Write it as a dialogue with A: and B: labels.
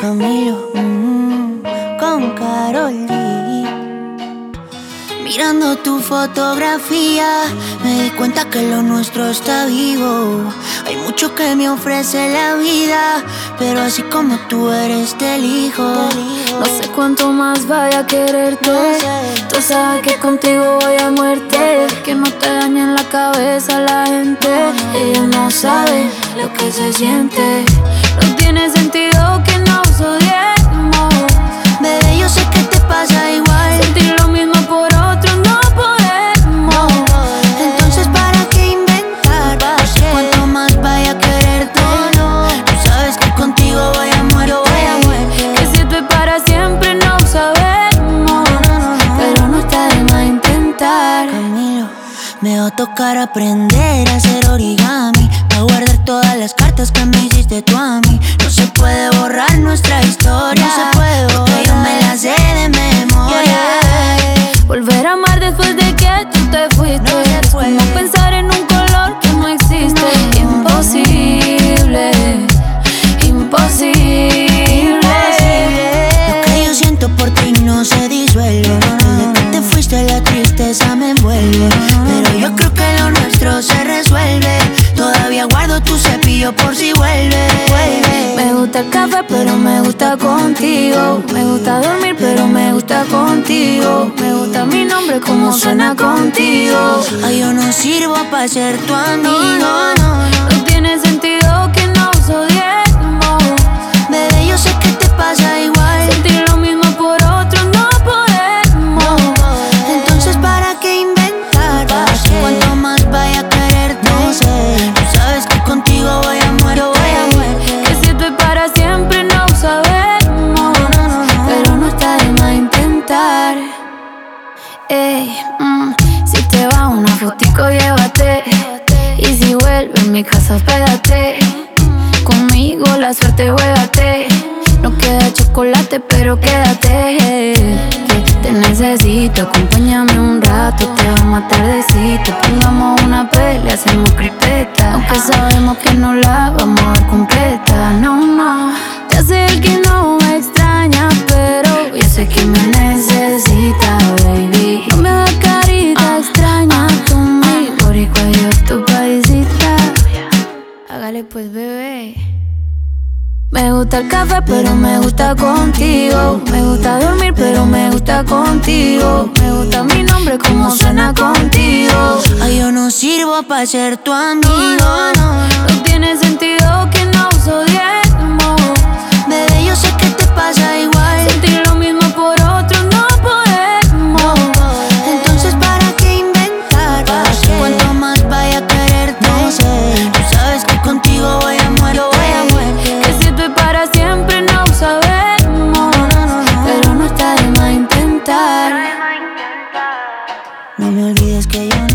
A: Camilo, mm, con Carol Mirando tu fotografía, me di cuenta que lo nuestro está vivo. Hay mucho que me ofrece la vida, pero así como tú eres, te elijo.
B: No sé cuánto más vaya a quererte. Tú sabes que contigo voy a muerte. Que no te dañen la cabeza la gente. Ella no sabe lo que se siente. No tiene sentido que nos odiemos.
A: Tocar aprender a hacer origami. Nuestro se resuelve. Todavía guardo tu cepillo por si vuelve.
B: Me gusta el café, pero me gusta contigo. Me gusta dormir, pero me gusta contigo. Me gusta mi nombre, como suena contigo.
A: Ay, yo no sirvo para ser tu amigo. No,
B: No tiene sentido que nos odiemos. Mm, si te va una fotico, llévate. Y si vuelve a mi casa, espérate. Conmigo la suerte, juégate. No queda chocolate, pero quédate. Que te necesito, acompáñame un rato. Te vamos tardecito. Pongamos una pelea, hacemos cripeta. Aunque sabemos que no la vamos a dar completa. No, no. Ya sé que no me extraña, pero yo sé que me pues, bebé. Me gusta el café, pero me gusta contigo. Me gusta dormir, pero me gusta contigo. Me gusta mi nombre, como suena contigo.
A: Ay, yo no sirvo para ser tu amigo.
B: No tiene sentido. No me olvides que yo